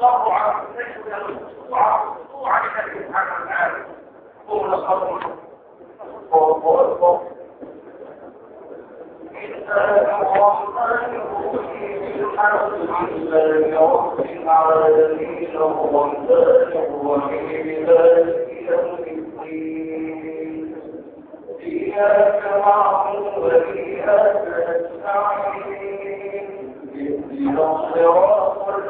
تضرعا ليس خضوعا خضوعا لله سبحانه وتعالى هو الصبر إياك نعبد وإياك نستعين اهدنا الصراط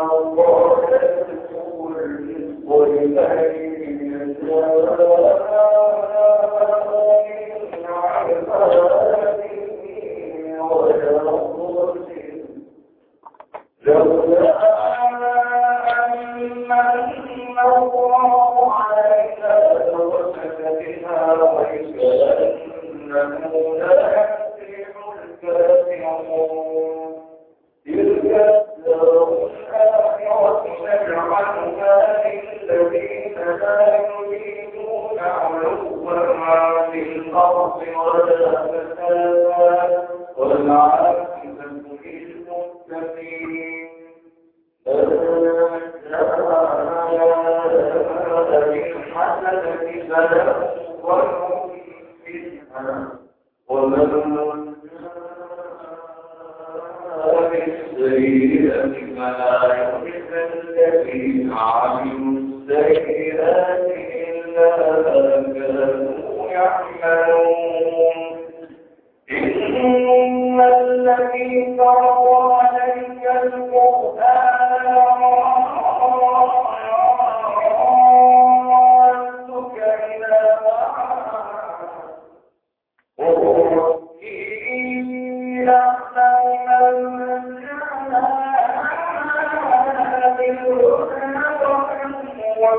اللَّهَ يَبْسُطُ الرِّزْقَ لِمَن يَشَاءُ الذين عملوا السيئات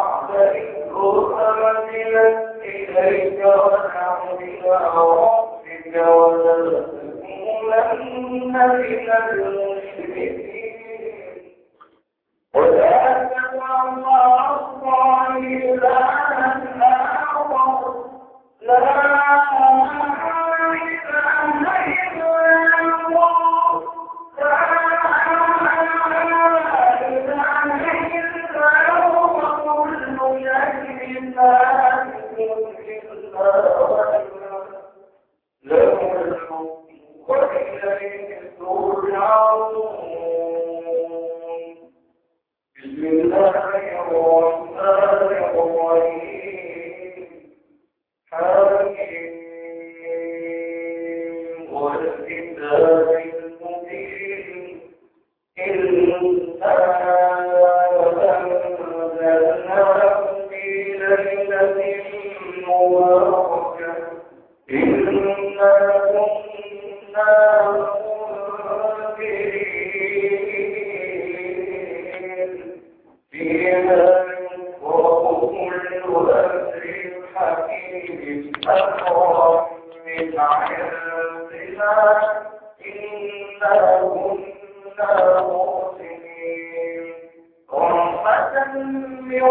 بعد إذ أرسلت إليك إلى ربك ولا تكونن من المشركين ولا تدع مع الله إلها آخر لا كنا مرسلين رحمة من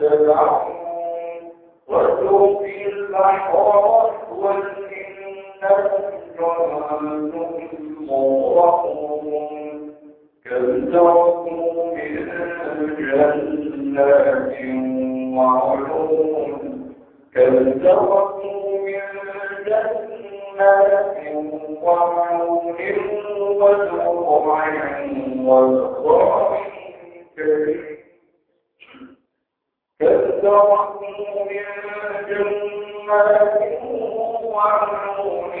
متبعون واترك البحر وإنكم جند مغرقون من جنات وعيون كم تركوا من جنات كذبوا من جنات وعيون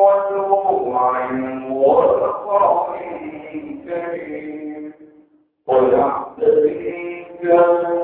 وزروع وزرع كريم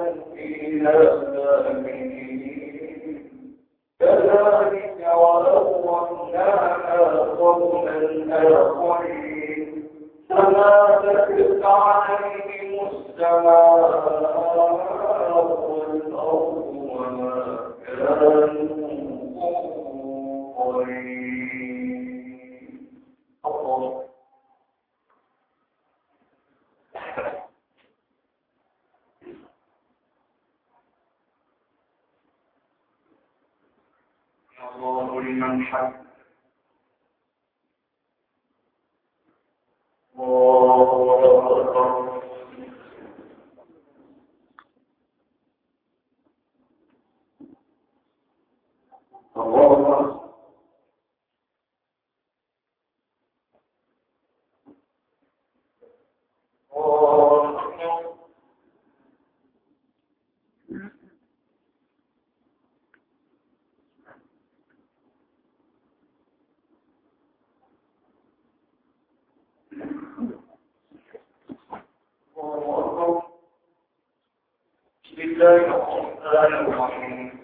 الله بسم الله الرحمن الرحيم.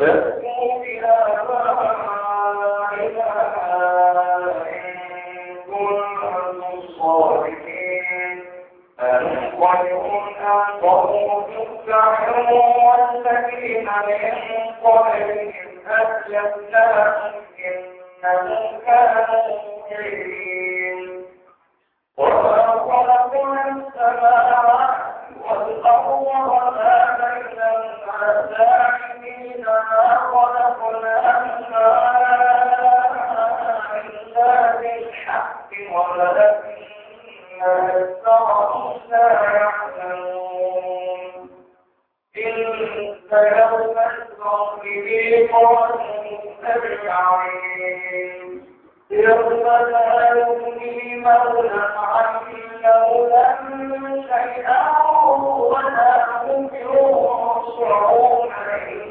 Yeah.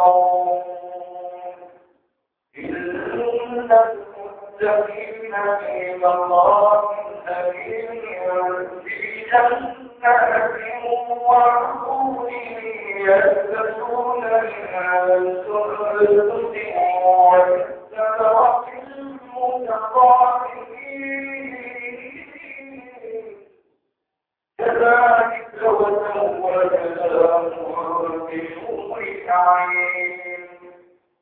يرجعون إن المتقين في مقام أمين في جنات وعقول يلبسون من سندس والسدرة المتقابلين كذلك وسوى لهم بشور عين.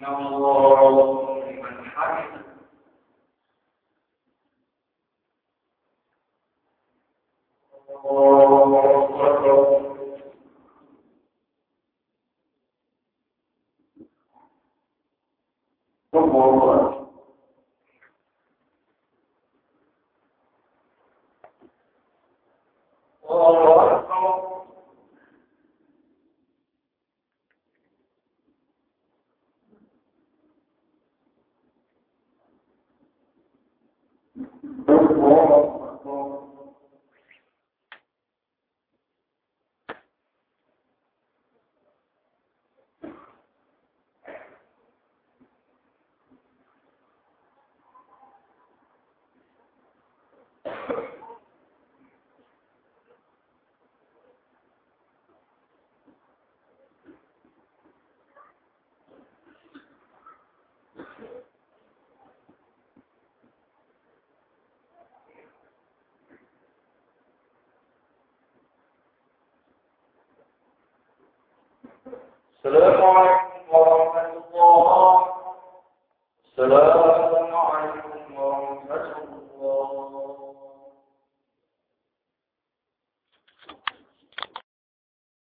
يا الله لمن حمده to the point